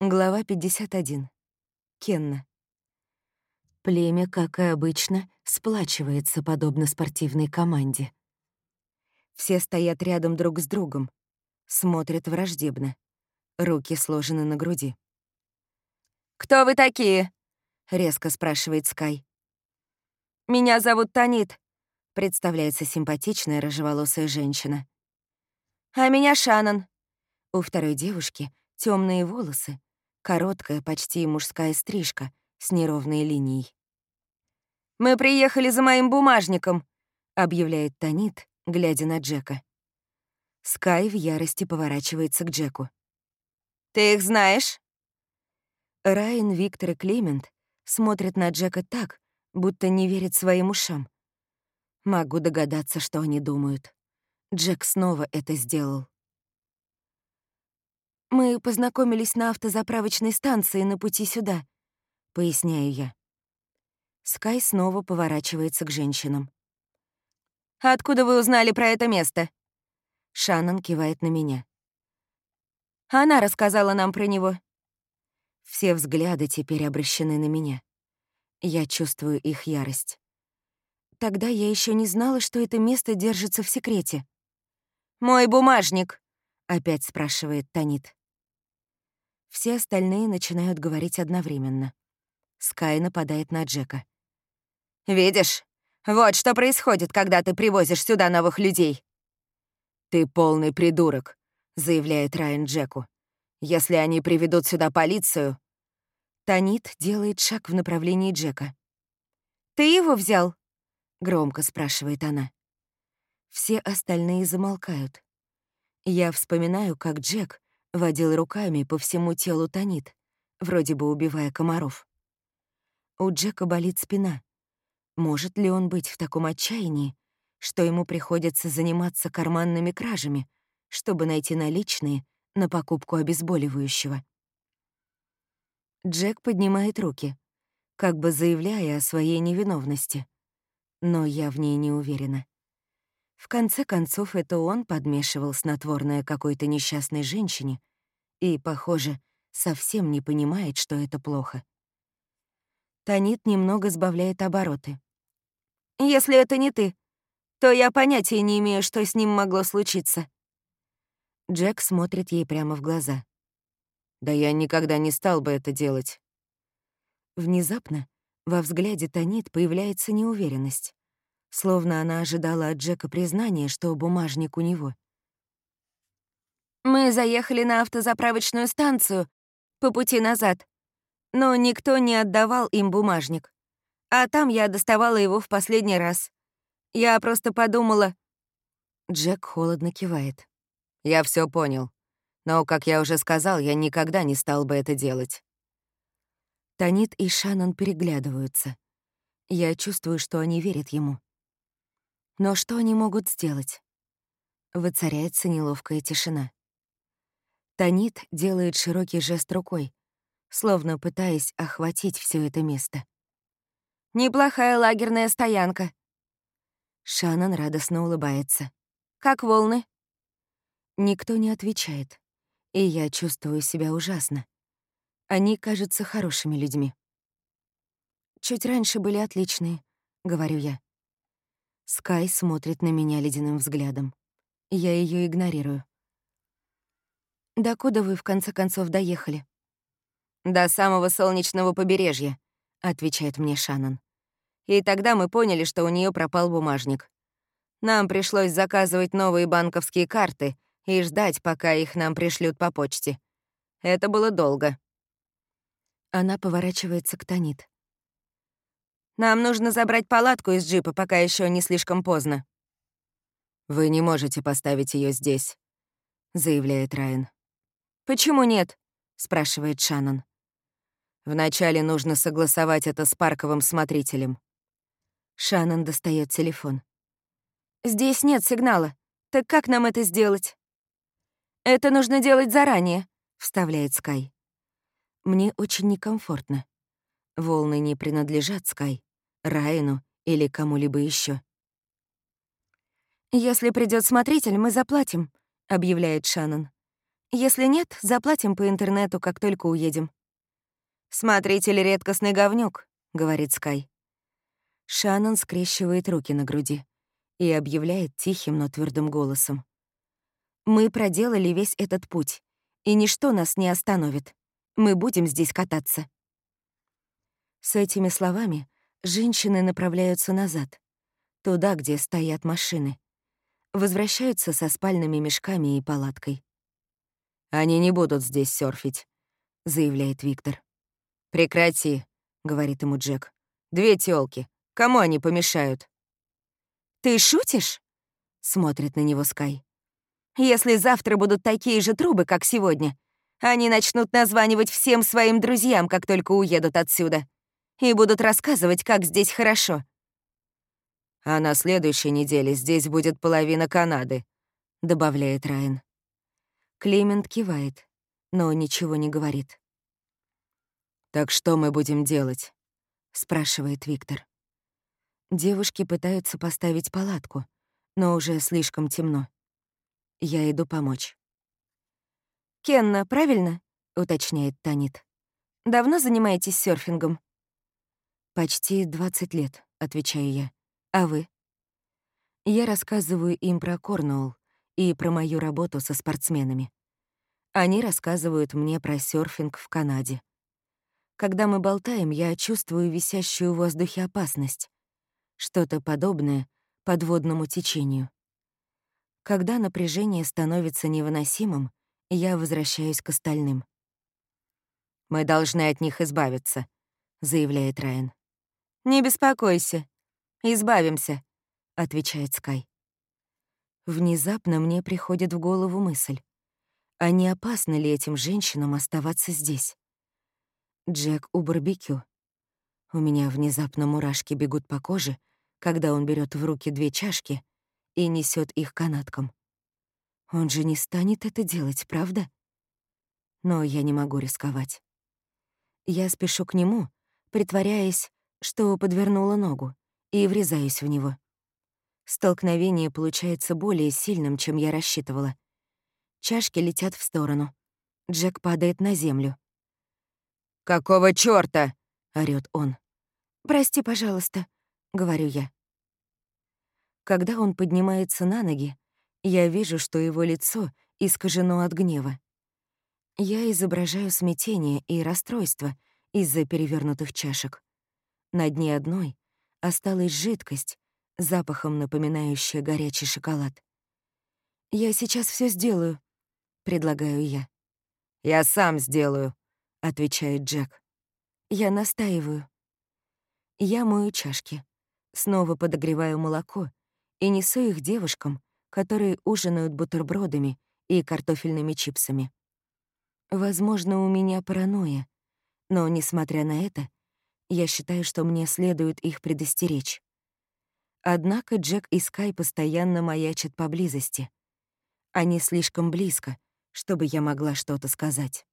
Глава 51. Кенна. Племя, как и обычно, сплачивается подобно спортивной команде. Все стоят рядом друг с другом, смотрят враждебно. Руки сложены на груди. «Кто вы такие?» — резко спрашивает Скай. «Меня зовут Танит», — представляется симпатичная рыжеволосая женщина. «А меня Шанон». У второй девушки темные волосы, Короткая, почти мужская стрижка с неровной линией. «Мы приехали за моим бумажником», — объявляет Танит, глядя на Джека. Скай в ярости поворачивается к Джеку. «Ты их знаешь?» Райан, Виктор и Клемент смотрят на Джека так, будто не верят своим ушам. Могу догадаться, что они думают. Джек снова это сделал. «Мы познакомились на автозаправочной станции на пути сюда», — поясняю я. Скай снова поворачивается к женщинам. «Откуда вы узнали про это место?» Шаннон кивает на меня. «Она рассказала нам про него». Все взгляды теперь обращены на меня. Я чувствую их ярость. Тогда я еще не знала, что это место держится в секрете. «Мой бумажник», — опять спрашивает Танит. Все остальные начинают говорить одновременно. Скай нападает на Джека. «Видишь? Вот что происходит, когда ты привозишь сюда новых людей». «Ты полный придурок», — заявляет Райан Джеку. «Если они приведут сюда полицию...» Танит делает шаг в направлении Джека. «Ты его взял?» — громко спрашивает она. Все остальные замолкают. Я вспоминаю, как Джек водил руками по всему телу Танит, вроде бы убивая комаров. У Джека болит спина. Может ли он быть в таком отчаянии, что ему приходится заниматься карманными кражами, чтобы найти наличные на покупку обезболивающего? Джек поднимает руки, как бы заявляя о своей невиновности. Но я в ней не уверена. В конце концов, это он подмешивал снотворное какой-то несчастной женщине и, похоже, совсем не понимает, что это плохо. Танит немного сбавляет обороты. «Если это не ты, то я понятия не имею, что с ним могло случиться». Джек смотрит ей прямо в глаза. «Да я никогда не стал бы это делать». Внезапно во взгляде Танит появляется неуверенность словно она ожидала от Джека признания, что бумажник у него. «Мы заехали на автозаправочную станцию по пути назад, но никто не отдавал им бумажник. А там я доставала его в последний раз. Я просто подумала...» Джек холодно кивает. «Я все понял. Но, как я уже сказал, я никогда не стал бы это делать». Танит и Шанон переглядываются. Я чувствую, что они верят ему. Но что они могут сделать? Воцаряется неловкая тишина. Танит делает широкий жест рукой, словно пытаясь охватить все это место. «Неплохая лагерная стоянка». Шанан радостно улыбается. «Как волны?» Никто не отвечает, и я чувствую себя ужасно. Они кажутся хорошими людьми. «Чуть раньше были отличные», — говорю я. Скай смотрит на меня ледяным взглядом. Я ее игнорирую. «До куда вы, в конце концов, доехали?» «До самого солнечного побережья», — отвечает мне Шанон. И тогда мы поняли, что у нее пропал бумажник. Нам пришлось заказывать новые банковские карты и ждать, пока их нам пришлют по почте. Это было долго. Она поворачивается к Танит. Нам нужно забрать палатку из джипа, пока еще не слишком поздно». «Вы не можете поставить ее здесь», — заявляет Райан. «Почему нет?» — спрашивает Шаннон. «Вначале нужно согласовать это с парковым смотрителем». Шаннон достает телефон. «Здесь нет сигнала. Так как нам это сделать?» «Это нужно делать заранее», — вставляет Скай. «Мне очень некомфортно. Волны не принадлежат Скай. Райану или кому-либо еще. «Если придет смотритель, мы заплатим», — объявляет Шаннон. Если нет, заплатим по интернету, как только уедем. «Смотритель — редкостный говнюк», — говорит Скай. Шаннон скрещивает руки на груди и объявляет тихим, но твердым голосом. «Мы проделали весь этот путь, и ничто нас не остановит. Мы будем здесь кататься». С этими словами женщины направляются назад, туда, где стоят машины. Возвращаются со спальными мешками и палаткой. «Они не будут здесь серфить», — заявляет Виктор. «Прекрати», — говорит ему Джек. «Две тёлки. Кому они помешают?» «Ты шутишь?» — смотрит на него Скай. «Если завтра будут такие же трубы, как сегодня, они начнут названивать всем своим друзьям, как только уедут отсюда, и будут рассказывать, как здесь хорошо». «А на следующей неделе здесь будет половина Канады», — добавляет Райан. Климент кивает, но ничего не говорит. «Так что мы будем делать?» — спрашивает Виктор. Девушки пытаются поставить палатку, но уже слишком темно. Я иду помочь. «Кенна, правильно?» — уточняет Танит. «Давно занимаетесь серфингом?» «Почти 20 лет», — отвечаю я. «А вы?» Я рассказываю им про Корнуолл и про мою работу со спортсменами. Они рассказывают мне про серфинг в Канаде. Когда мы болтаем, я чувствую висящую в воздухе опасность. Что-то подобное подводному течению. Когда напряжение становится невыносимым, я возвращаюсь к остальным. «Мы должны от них избавиться», — заявляет Райан. «Не беспокойся. Избавимся», — отвечает Скай. Внезапно мне приходит в голову мысль. А не опасно ли этим женщинам оставаться здесь? Джек у барбекю. У меня внезапно мурашки бегут по коже, когда он берет в руки две чашки и несет их канаткам. Он же не станет это делать, правда? Но я не могу рисковать. Я спешу к нему, притворяясь, что подвернула ногу, и врезаюсь в него. Столкновение получается более сильным, чем я рассчитывала. Чашки летят в сторону. Джек падает на землю. «Какого чёрта?» — орёт он. «Прости, пожалуйста», — говорю я. Когда он поднимается на ноги, я вижу, что его лицо искажено от гнева. Я изображаю смятение и расстройство из-за перевернутых чашек. На дне одной осталась жидкость, запахом напоминающая горячий шоколад. «Я сейчас все сделаю», — предлагаю я. «Я сам сделаю», — отвечает Джек. Я настаиваю. Я мою чашки, снова подогреваю молоко и несу их девушкам, которые ужинают бутербродами и картофельными чипсами. Возможно, у меня паранойя, но, несмотря на это, я считаю, что мне следует их предостеречь. Однако Джек и Скай постоянно маячат поблизости. Они слишком близко, чтобы я могла что-то сказать.